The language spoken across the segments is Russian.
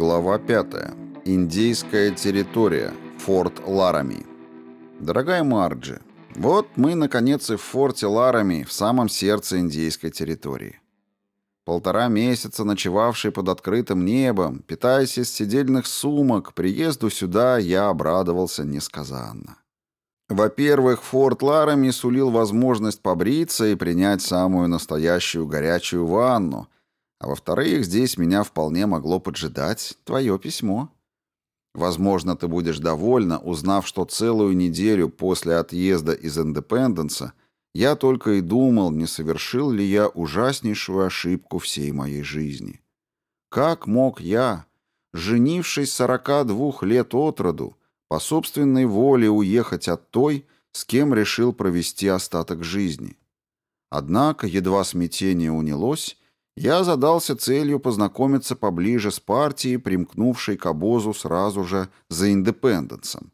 Глава 5. Индейская территория. Форт Ларами. Дорогая Марджи, вот мы, наконец, и в форте Ларами, в самом сердце индейской территории. Полтора месяца ночевавший под открытым небом, питаясь из сидельных сумок, приезду сюда я обрадовался несказанно. Во-первых, форт Ларами сулил возможность побриться и принять самую настоящую горячую ванну – а во-вторых, здесь меня вполне могло поджидать твое письмо. Возможно, ты будешь довольна, узнав, что целую неделю после отъезда из Индепенденса я только и думал, не совершил ли я ужаснейшую ошибку всей моей жизни. Как мог я, женившись 42 лет от роду, по собственной воле уехать от той, с кем решил провести остаток жизни? Однако, едва смятение унялось, я задался целью познакомиться поближе с партией, примкнувшей к обозу сразу же за индепенденсом.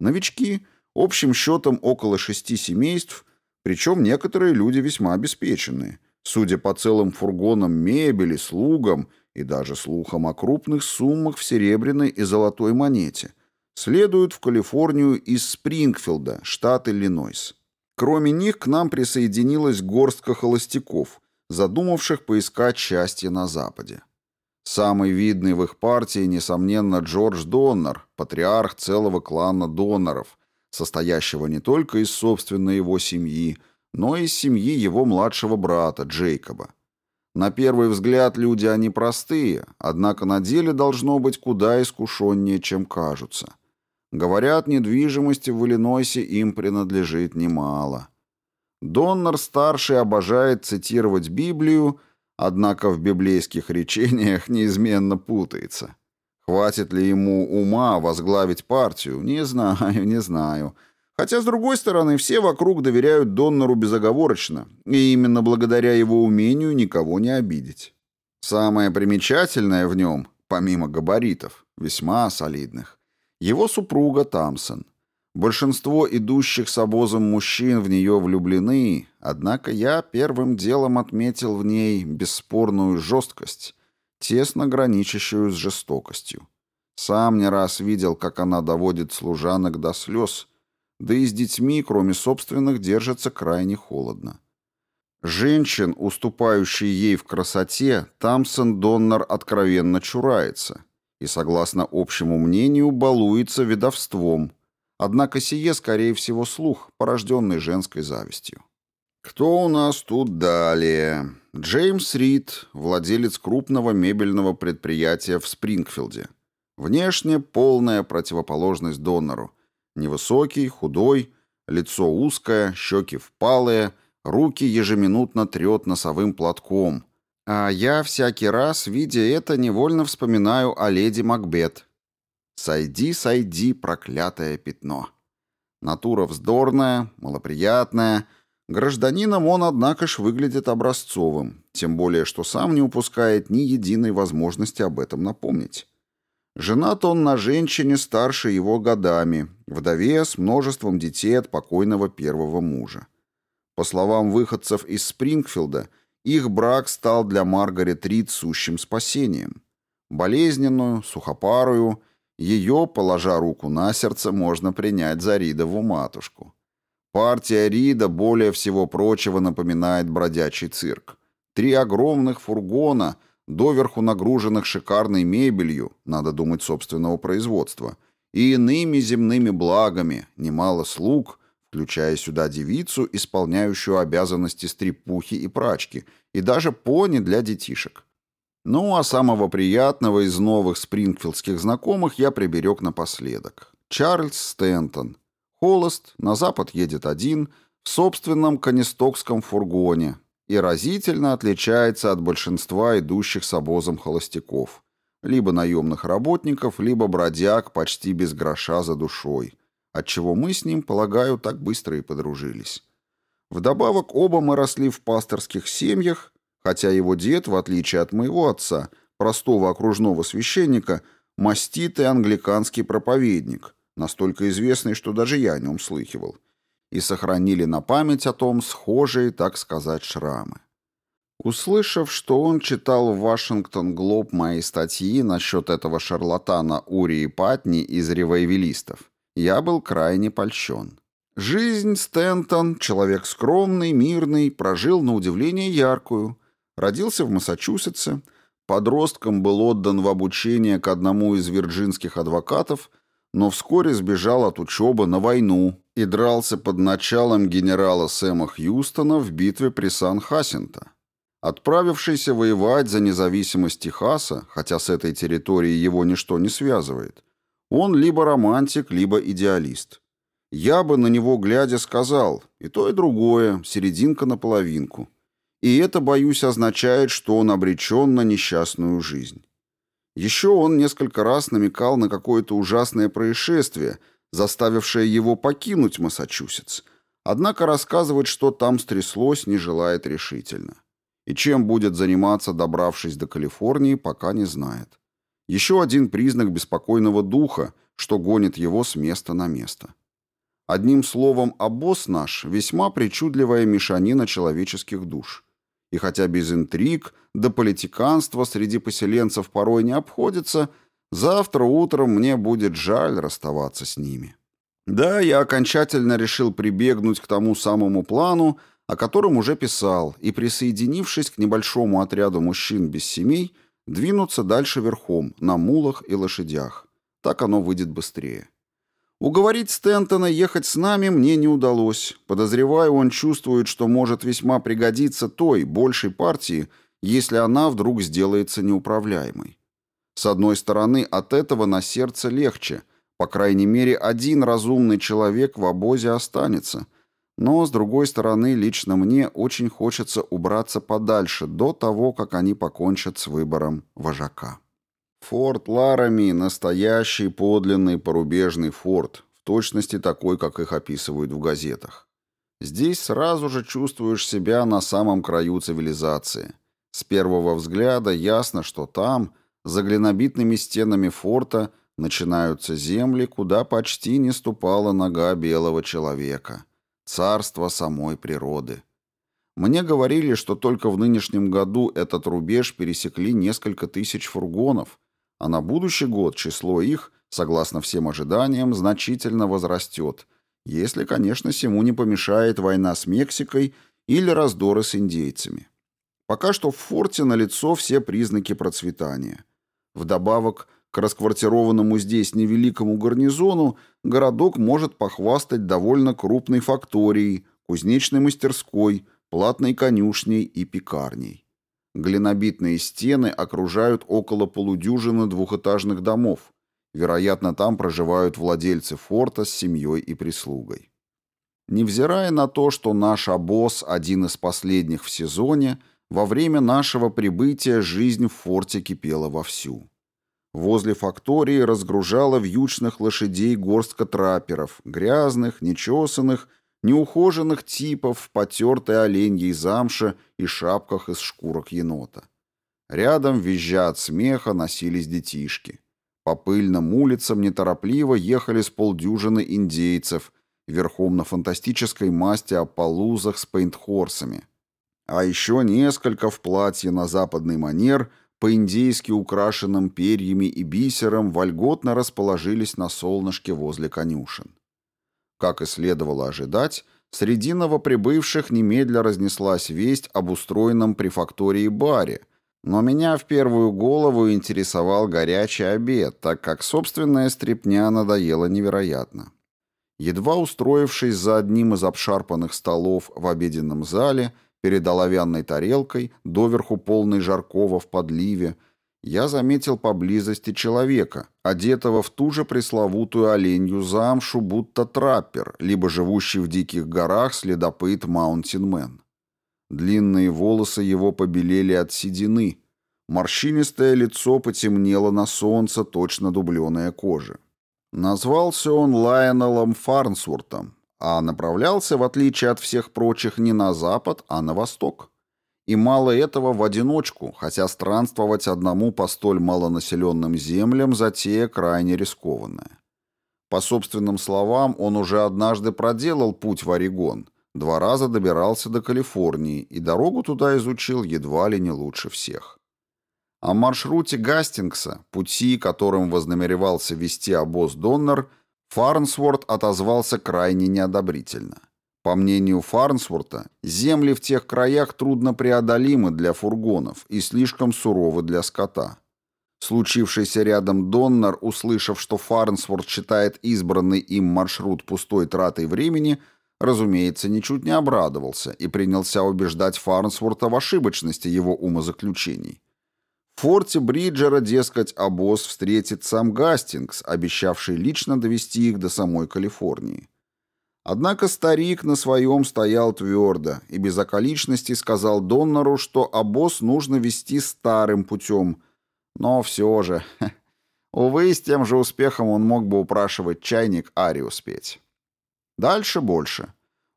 Новички, общим счетом около шести семейств, причем некоторые люди весьма обеспеченные, судя по целым фургонам мебели, слугам и даже слухам о крупных суммах в серебряной и золотой монете, следуют в Калифорнию из Спрингфилда, штат Иллинойс. Кроме них к нам присоединилась горстка холостяков – задумавших поискать счастье на Западе. Самый видный в их партии, несомненно, Джордж Доннер, патриарх целого клана Доннеров, состоящего не только из собственной его семьи, но и из семьи его младшего брата Джейкоба. На первый взгляд люди они простые, однако на деле должно быть куда искушеннее, чем кажутся. Говорят, недвижимости в Иллинойсе им принадлежит немало. Доннер-старший обожает цитировать Библию, однако в библейских речениях неизменно путается. Хватит ли ему ума возглавить партию? Не знаю, не знаю. Хотя, с другой стороны, все вокруг доверяют Доннеру безоговорочно, и именно благодаря его умению никого не обидеть. Самое примечательное в нем, помимо габаритов, весьма солидных, его супруга Тамсон – Большинство идущих с обозом мужчин в нее влюблены, однако я первым делом отметил в ней бесспорную жесткость, тесно граничащую с жестокостью. Сам не раз видел, как она доводит служанок до слез, да и с детьми, кроме собственных, держится крайне холодно. Женщин, уступающие ей в красоте, Тамсон Доннер откровенно чурается и, согласно общему мнению, балуется ведовством – Однако сие, скорее всего, слух, порожденный женской завистью. Кто у нас тут далее? Джеймс Рид, владелец крупного мебельного предприятия в Спрингфилде. Внешне полная противоположность донору. Невысокий, худой, лицо узкое, щеки впалые, руки ежеминутно трет носовым платком. А я всякий раз, видя это, невольно вспоминаю о леди Макбет, Сойди, сойди, проклятое пятно. Натура вздорная, малоприятная. Гражданином он, однако ж, выглядит образцовым, тем более, что сам не упускает ни единой возможности об этом напомнить. Женат он на женщине старше его годами, вдове с множеством детей от покойного первого мужа. По словам выходцев из Спрингфилда, их брак стал для Маргарет Рид сущим спасением. Болезненную, сухопарую – ее, положа руку на сердце, можно принять за Ридову матушку. Партия Рида более всего прочего напоминает бродячий цирк. Три огромных фургона, доверху нагруженных шикарной мебелью, надо думать, собственного производства, и иными земными благами, немало слуг, включая сюда девицу, исполняющую обязанности стрепухи и прачки, и даже пони для детишек. Ну, а самого приятного из новых спрингфилдских знакомых я приберег напоследок. Чарльз Стентон. Холост, на запад едет один, в собственном канистокском фургоне и разительно отличается от большинства идущих с обозом холостяков. Либо наемных работников, либо бродяг почти без гроша за душой, отчего мы с ним, полагаю, так быстро и подружились. Вдобавок оба мы росли в пасторских семьях хотя его дед, в отличие от моего отца, простого окружного священника, маститый англиканский проповедник, настолько известный, что даже я о нем слыхивал, и сохранили на память о том схожие, так сказать, шрамы. Услышав, что он читал в «Вашингтон Глоб» мои статьи насчет этого шарлатана Урии Патни из ревайвелистов, я был крайне польщен. Жизнь Стентон, человек скромный, мирный, прожил на удивление яркую. Родился в Массачусетсе, подростком был отдан в обучение к одному из вирджинских адвокатов, но вскоре сбежал от учебы на войну и дрался под началом генерала Сэма Хьюстона в битве при Сан-Хасинто. Отправившийся воевать за независимость Техаса, хотя с этой территорией его ничто не связывает, он либо романтик, либо идеалист – я бы на него глядя сказал, и то, и другое, серединка на половинку. И это, боюсь, означает, что он обречен на несчастную жизнь. Еще он несколько раз намекал на какое-то ужасное происшествие, заставившее его покинуть Массачусетс, однако рассказывать, что там стряслось, не желает решительно. И чем будет заниматься, добравшись до Калифорнии, пока не знает. Еще один признак беспокойного духа, что гонит его с места на место. Одним словом, обоз наш – весьма причудливая мешанина человеческих душ. И хотя без интриг, до политиканства среди поселенцев порой не обходится, завтра утром мне будет жаль расставаться с ними. Да, я окончательно решил прибегнуть к тому самому плану, о котором уже писал, и, присоединившись к небольшому отряду мужчин без семей, двинуться дальше верхом, на мулах и лошадях. Так оно выйдет быстрее. Уговорить Стентона ехать с нами мне не удалось. Подозреваю, он чувствует, что может весьма пригодиться той, большей партии, если она вдруг сделается неуправляемой. С одной стороны, от этого на сердце легче. По крайней мере, один разумный человек в обозе останется. Но, с другой стороны, лично мне очень хочется убраться подальше до того, как они покончат с выбором вожака. Форт Ларами – настоящий подлинный порубежный форт, в точности такой, как их описывают в газетах. Здесь сразу же чувствуешь себя на самом краю цивилизации. С первого взгляда ясно, что там, за глинобитными стенами форта, начинаются земли, куда почти не ступала нога белого человека. Царство самой природы. Мне говорили, что только в нынешнем году этот рубеж пересекли несколько тысяч фургонов – а на будущий год число их, согласно всем ожиданиям, значительно возрастет, если, конечно, всему не помешает война с Мексикой или раздоры с индейцами. Пока что в форте налицо все признаки процветания. Вдобавок к расквартированному здесь невеликому гарнизону городок может похвастать довольно крупной факторией, кузнечной мастерской, платной конюшней и пекарней. Глинобитные стены окружают около полудюжины двухэтажных домов. Вероятно, там проживают владельцы форта с семьей и прислугой. Невзирая на то, что наш обоз один из последних в сезоне, во время нашего прибытия жизнь в форте кипела вовсю. Возле фактории разгружала вьючных лошадей горстка трапперов, грязных, нечесанных неухоженных типов в потертой оленьей замше и шапках из шкурок енота. Рядом, визжа от смеха, носились детишки. По пыльным улицам неторопливо ехали с полдюжины индейцев, верхом на фантастической масти полузах с пейнтхорсами. А еще несколько в платье на западный манер, по-индейски украшенным перьями и бисером, вольготно расположились на солнышке возле конюшен. Как и следовало ожидать, среди новоприбывших немедля разнеслась весть об устроенном при фактории баре, но меня в первую голову интересовал горячий обед, так как собственная стряпня надоела невероятно. Едва устроившись за одним из обшарпанных столов в обеденном зале, перед оловянной тарелкой, доверху полной жаркого в подливе, я заметил поблизости человека, одетого в ту же пресловутую оленью замшу, будто траппер, либо живущий в диких горах следопыт Маунтинмен. Длинные волосы его побелели от седины, морщинистое лицо потемнело на солнце, точно дубленая кожа. Назвался он Лайонеллом Фарнсвортом, а направлялся, в отличие от всех прочих, не на запад, а на восток. И мало этого в одиночку, хотя странствовать одному по столь малонаселенным землям затея крайне рискованная. По собственным словам, он уже однажды проделал путь в Орегон, Два раза добирался до Калифорнии и дорогу туда изучил едва ли не лучше всех. О маршруте Гастингса, пути, которым вознамеревался вести обоз Доннер, Фарнсворт отозвался крайне неодобрительно. По мнению Фарнсворта, земли в тех краях труднопреодолимы для фургонов и слишком суровы для скота. Случившийся рядом Доннер, услышав, что Фарнсворт считает избранный им маршрут пустой тратой времени, разумеется, ничуть не обрадовался и принялся убеждать Фарнсворта в ошибочности его умозаключений. В форте Бриджера, дескать, обоз встретит сам Гастингс, обещавший лично довести их до самой Калифорнии. Однако старик на своем стоял твердо и без околичности сказал Доннеру, что обоз нужно вести старым путем. Но все же, увы, с тем же успехом он мог бы упрашивать чайник Арию спеть. Дальше больше.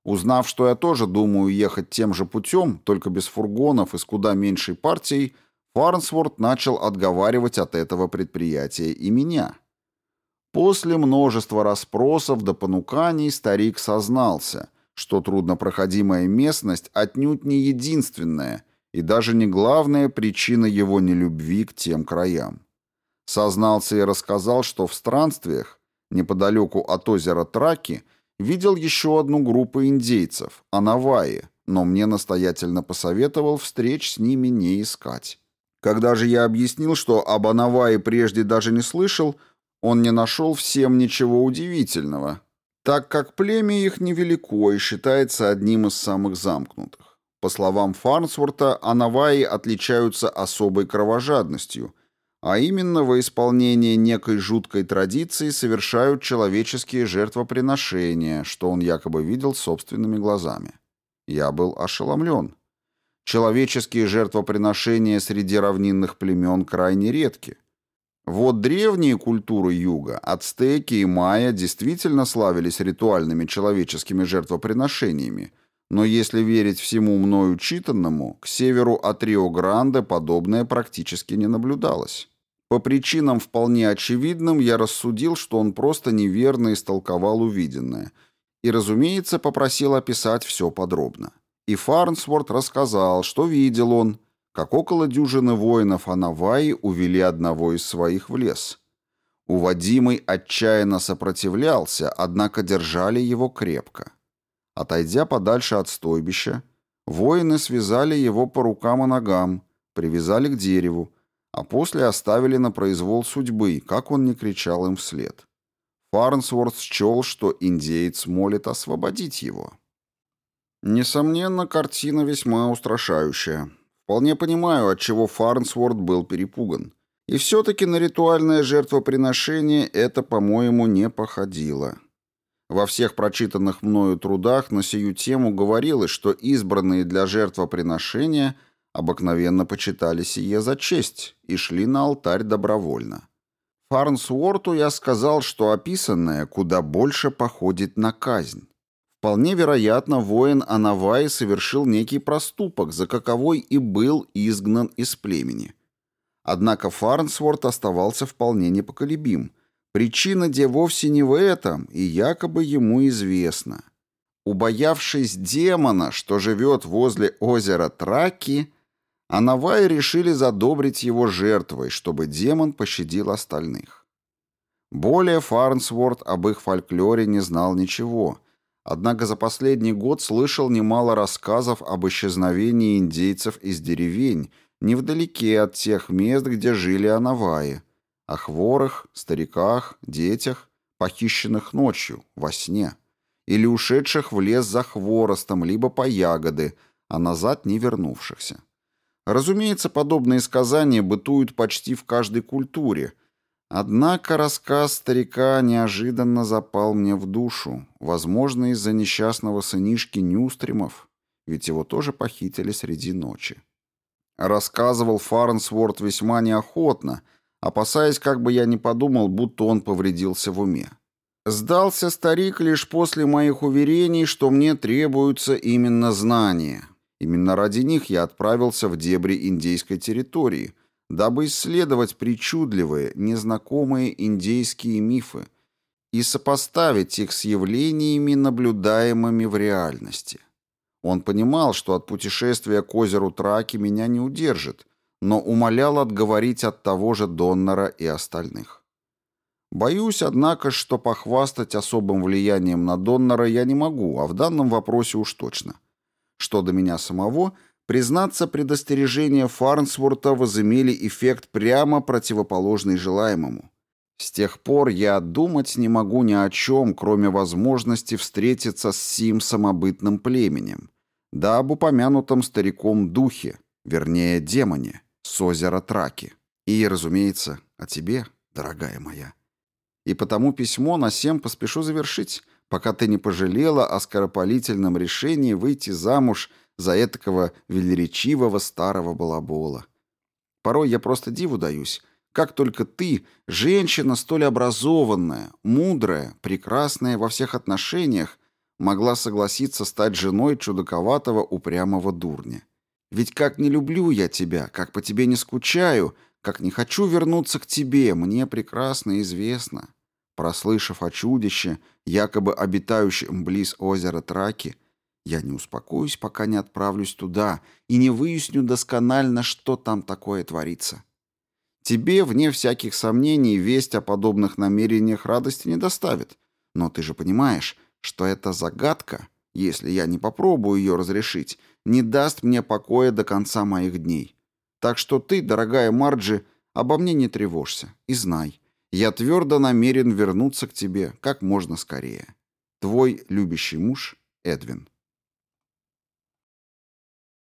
Узнав, что я тоже думаю ехать тем же путем, только без фургонов и с куда меньшей партией, Фарнсворт начал отговаривать от этого предприятия и меня. После множества расспросов до понуканий старик сознался, что труднопроходимая местность отнюдь не единственная и даже не главная причина его нелюбви к тем краям. Сознался и рассказал, что в странствиях, неподалеку от озера Траки, видел еще одну группу индейцев, Анаваи, но мне настоятельно посоветовал встреч с ними не искать. Когда же я объяснил, что об Анавае прежде даже не слышал, он не нашел всем ничего удивительного, так как племя их невелико и считается одним из самых замкнутых. По словам Фарнсворта, Анаваи отличаются особой кровожадностью, а именно во исполнение некой жуткой традиции совершают человеческие жертвоприношения, что он якобы видел собственными глазами. Я был ошеломлен. Человеческие жертвоприношения среди равнинных племен крайне редки. Вот древние культуры юга, ацтеки и майя, действительно славились ритуальными человеческими жертвоприношениями, но если верить всему мною читанному, к северу от Рио-Гранде подобное практически не наблюдалось. По причинам вполне очевидным я рассудил, что он просто неверно истолковал увиденное, и, разумеется, попросил описать все подробно. И Фарнсворт рассказал, что видел он, как около дюжины воинов Анаваи увели одного из своих в лес. Уводимый отчаянно сопротивлялся, однако держали его крепко. Отойдя подальше от стойбища, воины связали его по рукам и ногам, привязали к дереву, а после оставили на произвол судьбы, как он не кричал им вслед. Фарнсворт счел, что индеец молит освободить его. Несомненно, картина весьма устрашающая. Вполне понимаю, отчего Фарнсворт был перепуган. И все-таки на ритуальное жертвоприношение это, по-моему, не походило. Во всех прочитанных мною трудах на сию тему говорилось, что избранные для жертвоприношения обыкновенно почитали сие за честь и шли на алтарь добровольно. Фарнсворту я сказал, что описанное куда больше походит на казнь. Вполне вероятно, воин Анавай совершил некий проступок, за каковой и был изгнан из племени. Однако Фарнсворт оставался вполне непоколебим – Причина где вовсе не в этом, и якобы ему известно. Убоявшись демона, что живет возле озера Траки, Анаваи решили задобрить его жертвой, чтобы демон пощадил остальных. Более Фарнсворт об их фольклоре не знал ничего, однако за последний год слышал немало рассказов об исчезновении индейцев из деревень, невдалеке от тех мест, где жили Анаваи, о хворых, стариках, детях, похищенных ночью, во сне, или ушедших в лес за хворостом, либо по ягоды, а назад не вернувшихся. Разумеется, подобные сказания бытуют почти в каждой культуре, однако рассказ старика неожиданно запал мне в душу, возможно, из-за несчастного сынишки Нюстримов, ведь его тоже похитили среди ночи. Рассказывал Фарнсворт весьма неохотно, опасаясь, как бы я не подумал, будто он повредился в уме. Сдался старик лишь после моих уверений, что мне требуются именно знания. Именно ради них я отправился в дебри индейской территории, дабы исследовать причудливые, незнакомые индейские мифы и сопоставить их с явлениями, наблюдаемыми в реальности. Он понимал, что от путешествия к озеру Траки меня не удержит, но умолял отговорить от того же Доннера и остальных. Боюсь, однако, что похвастать особым влиянием на Доннера я не могу, а в данном вопросе уж точно. Что до меня самого, признаться, предостережения Фарнсворта возымели эффект прямо противоположный желаемому. С тех пор я думать не могу ни о чем, кроме возможности встретиться с сим самобытным племенем, да об упомянутом стариком духе, вернее, демоне, с озера Траки. И, разумеется, о тебе, дорогая моя. И потому письмо на всем поспешу завершить, пока ты не пожалела о скоропалительном решении выйти замуж за этакого велеречивого старого балабола. Порой я просто диву даюсь, как только ты, женщина столь образованная, мудрая, прекрасная во всех отношениях, могла согласиться стать женой чудаковатого упрямого дурня. Ведь как не люблю я тебя, как по тебе не скучаю, как не хочу вернуться к тебе, мне прекрасно известно. Прослышав о чудище, якобы обитающем близ озера Траки, я не успокоюсь, пока не отправлюсь туда и не выясню досконально, что там такое творится. Тебе, вне всяких сомнений, весть о подобных намерениях радости не доставит. Но ты же понимаешь, что эта загадка, если я не попробую ее разрешить, не даст мне покоя до конца моих дней. Так что ты, дорогая Марджи, обо мне не тревожься и знай, я твердо намерен вернуться к тебе как можно скорее. Твой любящий муж Эдвин.